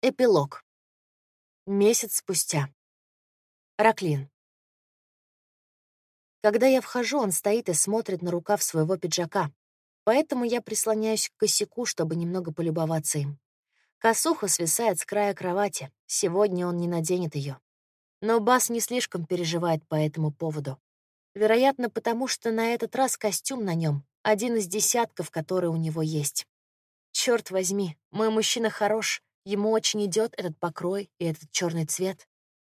Эпилог. Месяц спустя. Раклин. Когда я вхожу, он стоит и смотрит на рукав своего пиджака, поэтому я прислоняюсь к косяку, чтобы немного полюбоваться им. Косуха свисает с края кровати, сегодня он не наденет ее. Но Бас не слишком переживает по этому поводу. Вероятно, потому что на этот раз костюм на нем один из десятков, которые у него есть. Черт возьми, мой мужчина хорош, ему очень идет этот покрой и этот черный цвет.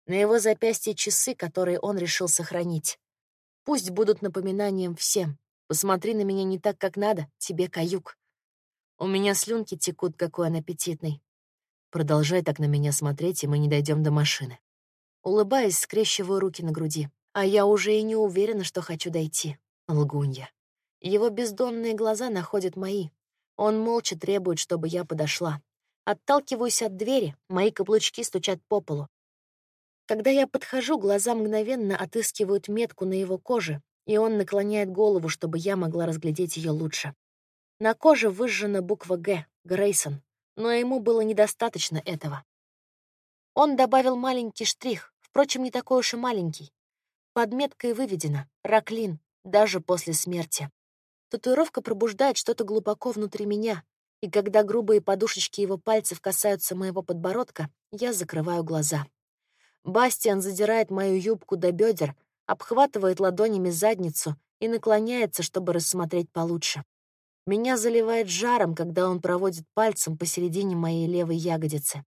На его запястье часы, которые он решил сохранить. Пусть будут напоминанием всем. Посмотри на меня не так, как надо, тебе каюк. У меня слюнки текут, какой он аппетитный. Продолжай так на меня смотреть, и мы не дойдем до машины. Улыбаясь, скрещиваю руки на груди. А я уже и не уверена, что хочу дойти. Лгунья. Его бездонные глаза находят мои. Он молча требует, чтобы я подошла. Отталкиваюсь от двери, мои каблучки стучат по полу. Когда я подхожу, глаза мгновенно отыскивают метку на его коже, и он наклоняет голову, чтобы я могла разглядеть ее лучше. На коже выжжена буква «Г» — Грейсон, но ему было недостаточно этого. Он добавил маленький штрих, впрочем, не такой уж и маленький. Под меткой выведено «Раклин», даже после смерти. Татуировка пробуждает что-то глубоко внутри меня, и когда грубые подушечки его пальцев касаются моего подбородка, я закрываю глаза. Бастиан задирает мою юбку до бедер, обхватывает ладонями задницу и наклоняется, чтобы рассмотреть получше. Меня заливает жаром, когда он проводит пальцем посередине моей левой ягодицы.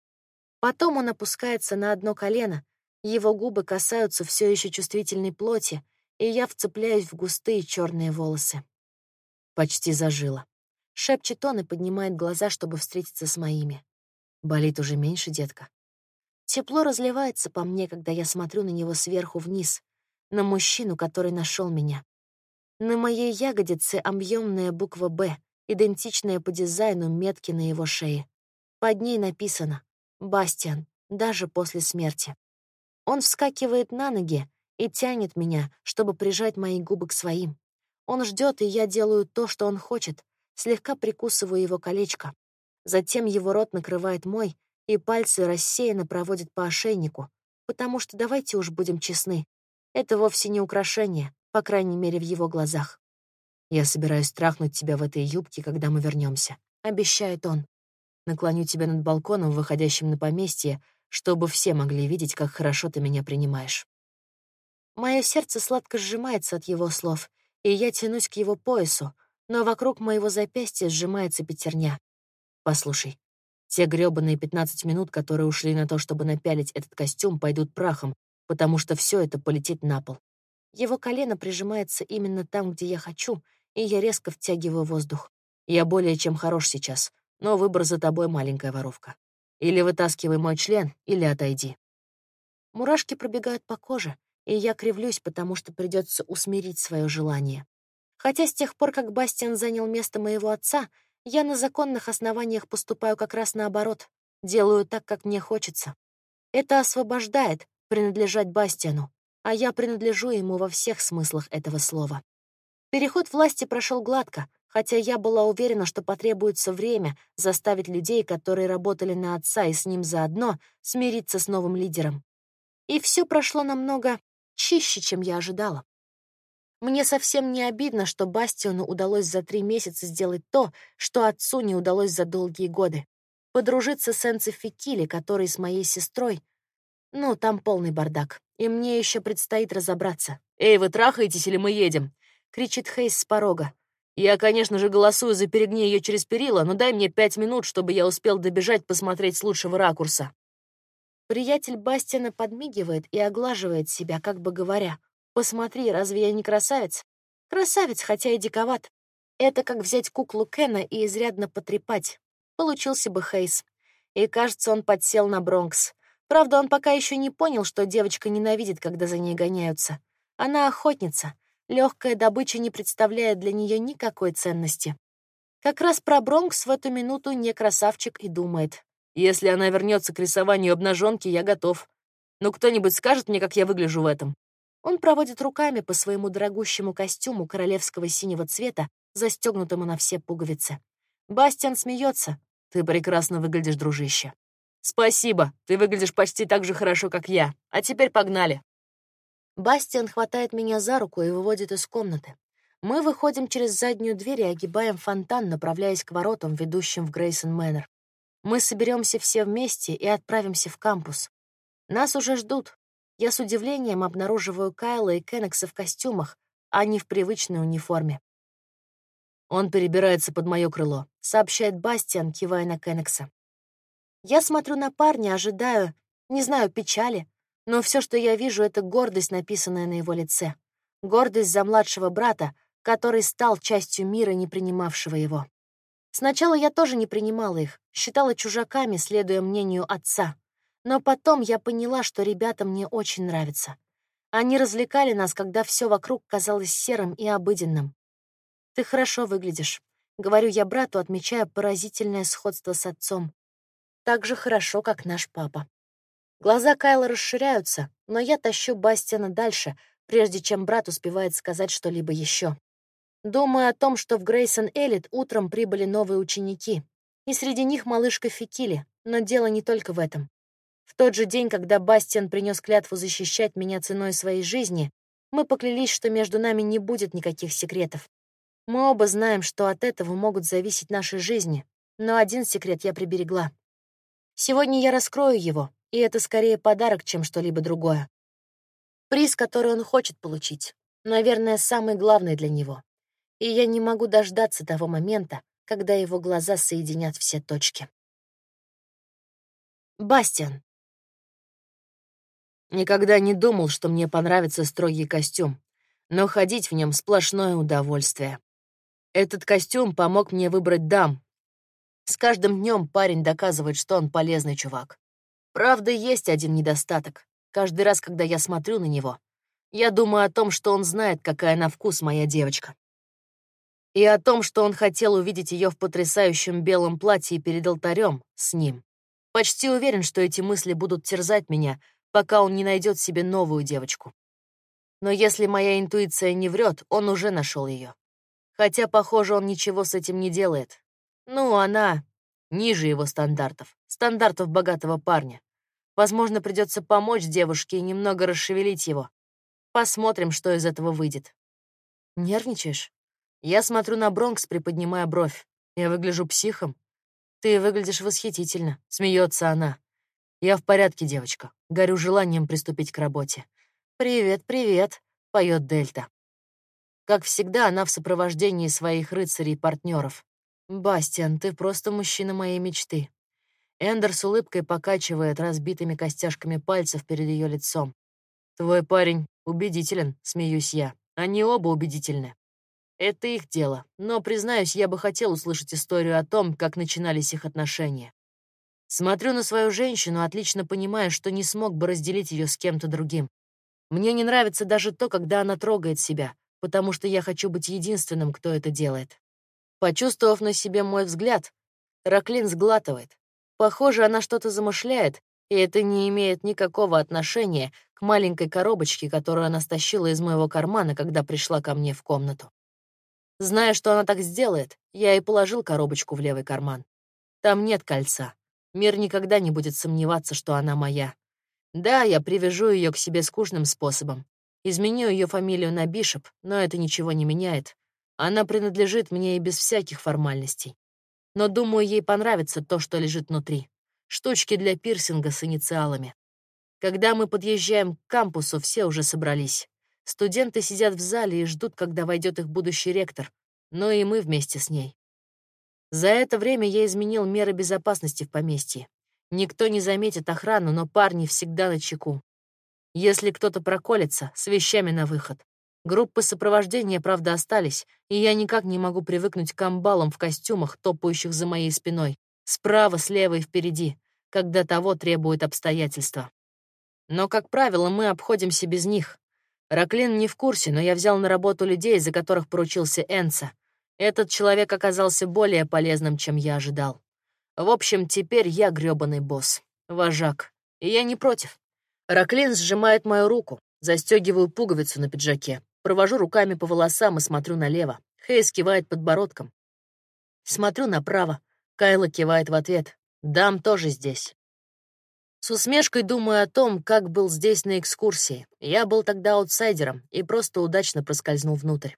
Потом он опускается на одно колено, его губы касаются все еще чувствительной плоти, и я вцепляюсь в густые черные волосы. Почти зажила. Шепчет он и поднимает глаза, чтобы встретиться с моими. Болит уже меньше, детка. Тепло разливается по мне, когда я смотрю на него сверху вниз, на мужчину, который нашел меня. На моей ягодице объемная буква «Б», идентичная по дизайну метки на его шее. Под ней написано «Бастиан», даже после смерти. Он вскакивает на ноги и тянет меня, чтобы прижать мои губы к своим. Он ждет, и я делаю то, что он хочет, слегка прикусываю его колечко. Затем его рот накрывает мой, и пальцы рассеянно проводят по ошейнику, потому что, давайте уж будем честны, это вовсе не украшение, по крайней мере, в его глазах. «Я собираюсь трахнуть тебя в этой юбке, когда мы вернемся, обещает он. «Наклоню тебя над балконом, выходящим на поместье, чтобы все могли видеть, как хорошо ты меня принимаешь». Мое сердце сладко сжимается от его слов, и я тянусь к его поясу, но вокруг моего запястья сжимается пятерня. Послушай, те грёбаные 15 минут, которые ушли на то, чтобы напялить этот костюм, пойдут прахом, потому что все это полетит на пол. Его колено прижимается именно там, где я хочу, и я резко втягиваю воздух. Я более чем хорош сейчас, но выбор за тобой, маленькая воровка. Или вытаскивай мой член, или отойди. Мурашки пробегают по коже, и я кривлюсь, потому что придется усмирить свое желание. Хотя с тех пор, как Бастиан занял место моего отца, я на законных основаниях поступаю как раз наоборот, делаю так, как мне хочется. Это освобождает принадлежать Бастиану, а я принадлежу ему во всех смыслах этого слова. Переход власти прошел гладко, хотя я была уверена, что потребуется время заставить людей, которые работали на отца и с ним заодно, смириться с новым лидером. И все прошло намного чище, чем я ожидала. Мне совсем не обидно, что Бастиону удалось за три месяца сделать то, что отцу не удалось за долгие годы. Подружиться с Энци Фикили, который с моей сестрой. Ну, там полный бардак. И мне еще предстоит разобраться. «Эй, вы трахаетесь или мы едем?» — кричит Хейс с порога. «Я, конечно же, голосую за перегни ее через перила, но дай мне пять минут, чтобы я успел добежать посмотреть с лучшего ракурса». Приятель Бастина подмигивает и оглаживает себя, как бы говоря, Посмотри, разве я не красавец? Красавец, хотя и диковат. Это как взять куклу Кена и изрядно потрепать. Получился бы Хейс. И, кажется, он подсел на Бронкс. Правда, он пока еще не понял, что девочка ненавидит, когда за ней гоняются. Она охотница. Легкая добыча не представляет для нее никакой ценности. Как раз про Бронкс в эту минуту не красавчик и думает. Если она вернется к рисованию обнаженки, я готов. Но кто-нибудь скажет мне, как я выгляжу в этом? Он проводит руками по своему дорогущему костюму королевского синего цвета, застегнутому на все пуговицы. Бастиан смеется. «Ты прекрасно выглядишь, дружище». «Спасибо, ты выглядишь почти так же хорошо, как я. А теперь погнали». Бастиан хватает меня за руку и выводит из комнаты. Мы выходим через заднюю дверь и огибаем фонтан, направляясь к воротам, ведущим в Грейсон Мэннер. Мы соберемся все вместе и отправимся в кампус. Нас уже ждут. Я с удивлением обнаруживаю Кайла и Кеннекса в костюмах, а не в привычной униформе. Он перебирается под мое крыло, сообщает Бастиан, кивая на Кеннекса. Я смотрю на парня, ожидаю, не знаю, печали, но все, что я вижу, это гордость, написанная на его лице. Гордость за младшего брата, который стал частью мира, не принимавшего его. Сначала я тоже не принимала их, считала чужаками, следуя мнению отца. Но потом я поняла, что ребята мне очень нравятся. Они развлекали нас, когда все вокруг казалось серым и обыденным. «Ты хорошо выглядишь», — говорю я брату, отмечая поразительное сходство с отцом так же хорошо, как наш папа. Глаза Кайла расширяются, но я тащу Бастиана дальше, прежде чем брат успевает сказать что-либо еще. Думаю о том, что в Грейсон Элит утром прибыли новые ученики, и среди них малышка Фикили, но дело не только в этом. В тот же день, когда Бастиан принес клятву защищать меня ценой своей жизни, мы поклялись, что между нами не будет никаких секретов. Мы оба знаем, что от этого могут зависеть наши жизни, но один секрет я приберегла. Сегодня я раскрою его, и это скорее подарок, чем что-либо другое. Приз, который он хочет получить, наверное, самый главный для него. И я не могу дождаться того момента, когда его глаза соединят все точки. Бастиан. Никогда не думал, что мне понравится строгий костюм, но ходить в нем сплошное удовольствие. Этот костюм помог мне выбрать дам, с каждым днем парень доказывает, что он полезный чувак. Правда, есть один недостаток. Каждый раз, когда я смотрю на него, я думаю о том, что он знает, какая на вкус моя девочка. И о том, что он хотел увидеть ее в потрясающем белом платье перед алтарем с ним. Почти уверен, что эти мысли будут терзать меня, пока он не найдет себе новую девочку. Но если моя интуиция не врет, он уже нашел ее. Хотя, похоже, он ничего с этим не делает. Ну, она ниже его стандартов, стандартов богатого парня. Возможно, придется помочь девушке и немного расшевелить его. Посмотрим, что из этого выйдет. Нервничаешь? Я смотрю на Бронкс, приподнимая бровь. Я выгляжу психом. Ты выглядишь восхитительно, смеется она. Я в порядке, девочка. Горю желанием приступить к работе. Привет, привет, поет Дельта. Как всегда, она в сопровождении своих рыцарей и партнеров. «Бастиан, ты просто мужчина моей мечты». Эндер с улыбкой покачивает разбитыми костяшками пальцев перед ее лицом. «Твой парень убедителен», — смеюсь я. «Они оба убедительны». Это их дело, но, признаюсь, я бы хотел услышать историю о том, как начинались их отношения. Смотрю на свою женщину, отлично понимая, что не смог бы разделить ее с кем-то другим. Мне не нравится даже то, когда она трогает себя, потому что я хочу быть единственным, кто это делает. Почувствовав на себе мой взгляд, Раклин сглатывает. Похоже, она что-то замышляет, и это не имеет никакого отношения к маленькой коробочке, которую она стащила из моего кармана, когда пришла ко мне в комнату. Зная, что она так сделает, я и положил коробочку в левый карман. Там нет кольца. Мир никогда не будет сомневаться, что она моя. Да, я привяжу ее к себе скучным способом. Изменю ее фамилию на Бишоп, но это ничего не меняет. Она принадлежит мне и без всяких формальностей. Но, думаю, ей понравится то, что лежит внутри. Штучки для пирсинга с инициалами. Когда мы подъезжаем к кампусу, все уже собрались. Студенты сидят в зале и ждут, когда войдет их будущий ректор, но и мы вместе с ней. За это время я изменил меры безопасности в поместье. Никто не заметит охрану, но парни всегда на чеку. Если кто-то проколется, с вещами на выход. Группы сопровождения, правда, остались, и я никак не могу привыкнуть к амбалам в костюмах, топающих за моей спиной, справа, слева и впереди, когда того требуют обстоятельства. Но, как правило, мы обходимся без них. Раклин не в курсе, но я взял на работу людей, за которых поручился Энса. Этот человек оказался более полезным, чем я ожидал. В общем, теперь я грёбаный босс, вожак, и я не против. Раклин сжимает мою руку, застегиваю пуговицу на пиджаке. Провожу руками по волосам и смотрю налево. Хейс кивает подбородком. Смотрю направо. Кайла кивает в ответ. Дам тоже здесь. С усмешкой думаю о том, как был здесь на экскурсии. Я был тогда аутсайдером и просто удачно проскользнул внутрь.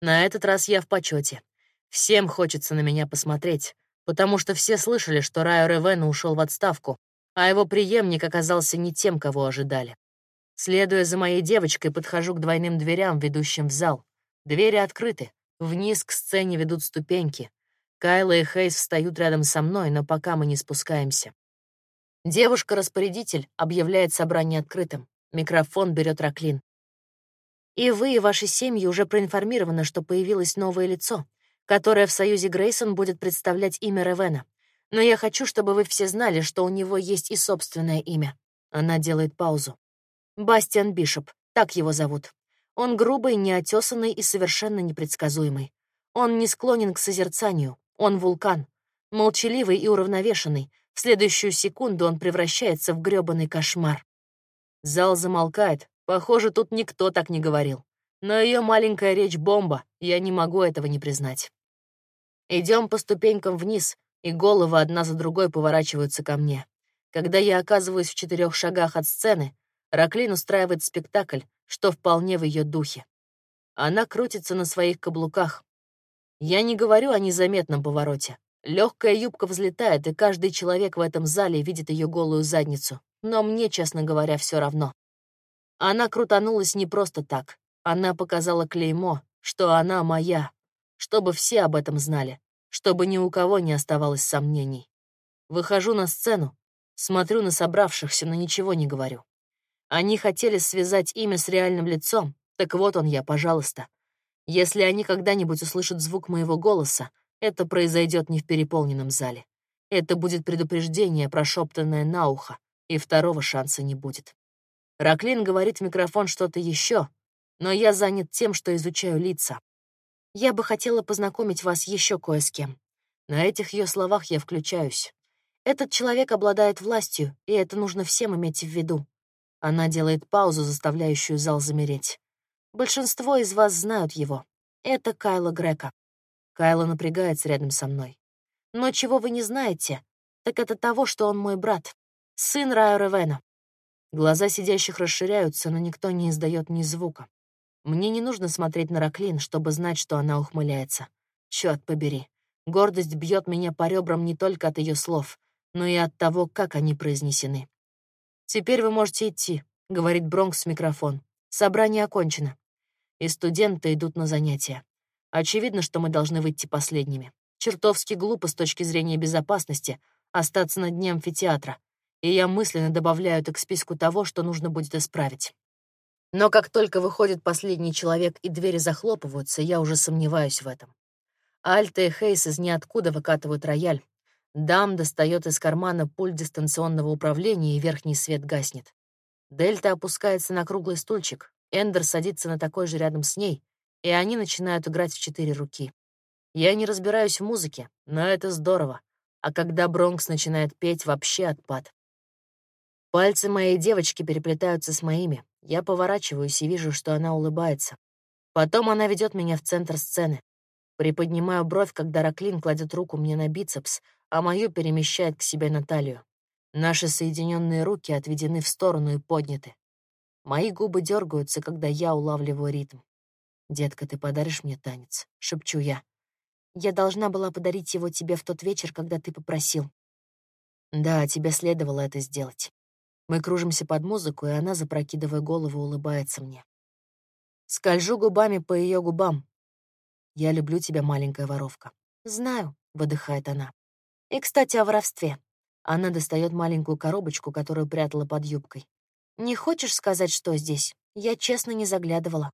На этот раз я в почете. Всем хочется на меня посмотреть, потому что все слышали, что Райо Ревена ушел в отставку, а его преемник оказался не тем, кого ожидали. Следуя за моей девочкой, подхожу к двойным дверям, ведущим в зал. Двери открыты. Вниз к сцене ведут ступеньки. Кайла и Хейс встают рядом со мной, но пока мы не спускаемся. Девушка-распорядитель объявляет собрание открытым. Микрофон берет Раклин. И вы и ваши семьи уже проинформированы, что появилось новое лицо, которое в союзе Грейсон будет представлять имя Ревена. Но я хочу, чтобы вы все знали, что у него есть и собственное имя. Она делает паузу. Бастиан Бишоп, так его зовут. Он грубый, неотесанный и совершенно непредсказуемый. Он не склонен к созерцанию, он вулкан. Молчаливый и уравновешенный, в следующую секунду он превращается в грёбаный кошмар. Зал замолкает. Похоже, тут никто так не говорил. Но ее маленькая речь — бомба, я не могу этого не признать. Идем по ступенькам вниз, и головы одна за другой поворачиваются ко мне. Когда я оказываюсь в четырех шагах от сцены, Раклин устраивает спектакль, что вполне в ее духе. Она крутится на своих каблуках. Я не говорю о незаметном повороте. Легкая юбка взлетает, и каждый человек в этом зале видит ее голую задницу. Но мне, честно говоря, все равно. Она крутанулась не просто так. Она показала клеймо, что она моя, чтобы все об этом знали, чтобы ни у кого не оставалось сомнений. Выхожу на сцену, смотрю на собравшихся, но ничего не говорю. Они хотели связать имя с реальным лицом, так вот он я, пожалуйста. Если они когда-нибудь услышат звук моего голоса, это произойдет не в переполненном зале. Это будет предупреждение, прошептанное на ухо, и второго шанса не будет. Раклин говорит в микрофон что-то еще, но я занят тем, что изучаю лица. Я бы хотела познакомить вас еще кое с кем. На этих ее словах я включаюсь. Этот человек обладает властью, и это нужно всем иметь в виду. Она делает паузу, заставляющую зал замереть. Большинство из вас знают его. Это Кайла Грека. Кайла напрягается рядом со мной. Но чего вы не знаете, так это того, что он мой брат, сын Райо Ревена. Глаза сидящих расширяются, но никто не издает ни звука. Мне не нужно смотреть на Раклин, чтобы знать, что она ухмыляется. Черт побери. Гордость бьет меня по ребрам не только от ее слов, но и от того, как они произнесены. «Теперь вы можете идти», — говорит Бронкс в микрофон. «Собрание окончено». И студенты идут на занятия. Очевидно, что мы должны выйти последними. Чертовски глупо с точки зрения безопасности остаться на дне амфитеатра, и я мысленно добавляю это к списку того, что нужно будет исправить. Но как только выходит последний человек и двери захлопываются, я уже сомневаюсь в этом. Альта и Хейс из ниоткуда выкатывают рояль. Дам достает из кармана пульт дистанционного управления, и верхний свет гаснет. Дельта опускается на круглый стульчик. Эндер садится на такой же рядом с ней, и они начинают играть в четыре руки. Я не разбираюсь в музыке, но это здорово. А когда Бронкс начинает петь, вообще отпад. Пальцы моей девочки переплетаются с моими. Я поворачиваюсь и вижу, что она улыбается. Потом она ведет меня в центр сцены. Приподнимаю бровь, когда Раклин кладет руку мне на бицепс, а мою перемещает к себе на талию. Наши соединенные руки отведены в сторону и подняты. Мои губы дергаются, когда я улавливаю ритм. «Детка, ты подаришь мне танец?» — шепчу я. «Я должна была подарить его тебе в тот вечер, когда ты попросил». «Да, тебе следовало это сделать». Мы кружимся под музыку, и она, запрокидывая голову, улыбается мне. Скольжу губами по ее губам. «Я люблю тебя, маленькая воровка». «Знаю», — выдыхает она. «И, кстати, о воровстве». Она достает маленькую коробочку, которую прятала под юбкой. «Не хочешь сказать, что здесь? Я честно не заглядывала».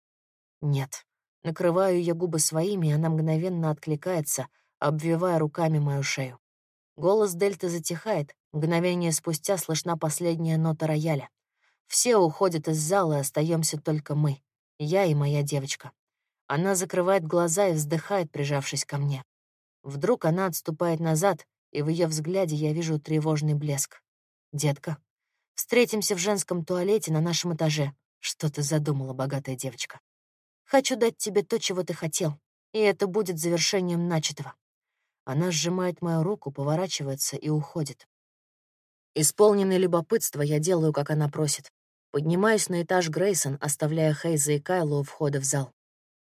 Нет. Накрываю ее губы своими, и она мгновенно откликается, обвивая руками мою шею. Голос Дельты затихает, мгновение спустя слышна последняя нота рояля. Все уходят из зала, остаемся только мы, я и моя девочка. Она закрывает глаза и вздыхает, прижавшись ко мне. Вдруг она отступает назад, и в ее взгляде я вижу тревожный блеск. «Детка, встретимся в женском туалете на нашем этаже. Что ты задумала, богатая девочка?» Хочу дать тебе то, чего ты хотел, и это будет завершением начатого. Она сжимает мою руку, поворачивается и уходит. Исполненный любопытства, я делаю, как она просит. Поднимаюсь на этаж Грейсон, оставляя Хейза и Кайлу у входа в зал.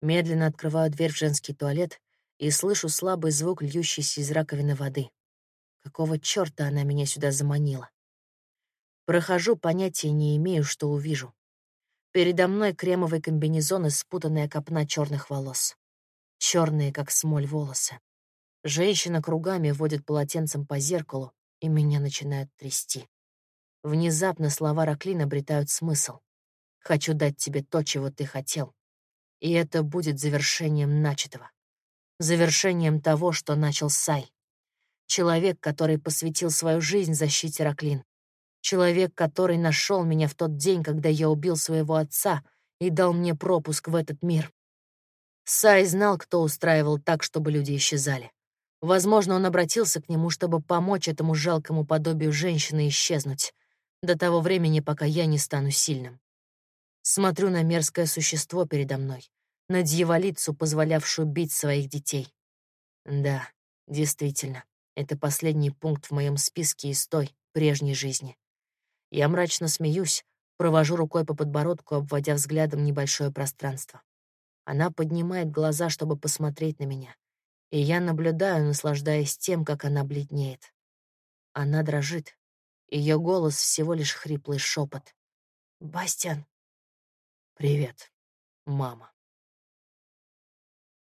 Медленно открываю дверь в женский туалет и слышу слабый звук, льющийся из раковины воды. Какого чёрта она меня сюда заманила? Прохожу, понятия не имею, что увижу. Передо мной кремовый комбинезон и спутанная копна черных волос. Черные, как смоль, волосы. Женщина кругами водит полотенцем по зеркалу, и меня начинают трясти. Внезапно слова Раклин обретают смысл. «Хочу дать тебе то, чего ты хотел». И это будет завершением начатого завершением того, что начал Сай. Человек, который посвятил свою жизнь защите Раклин. Человек, который нашел меня в тот день, когда я убил своего отца и дал мне пропуск в этот мир. Сай знал, кто устраивал так, чтобы люди исчезали. Возможно, он обратился к нему, чтобы помочь этому жалкому подобию женщины исчезнуть до того времени, пока я не стану сильным. Смотрю на мерзкое существо передо мной, на дьяволицу, позволявшую бить своих детей. Да, действительно, это последний пункт в моем списке из той, прежней жизни. Я мрачно смеюсь, провожу рукой по подбородку, обводя взглядом небольшое пространство. Она поднимает глаза, чтобы посмотреть на меня, и я наблюдаю, наслаждаясь тем, как она бледнеет. Она дрожит. Ее голос всего лишь хриплый шепот. «Бастиан!» «Привет, мама».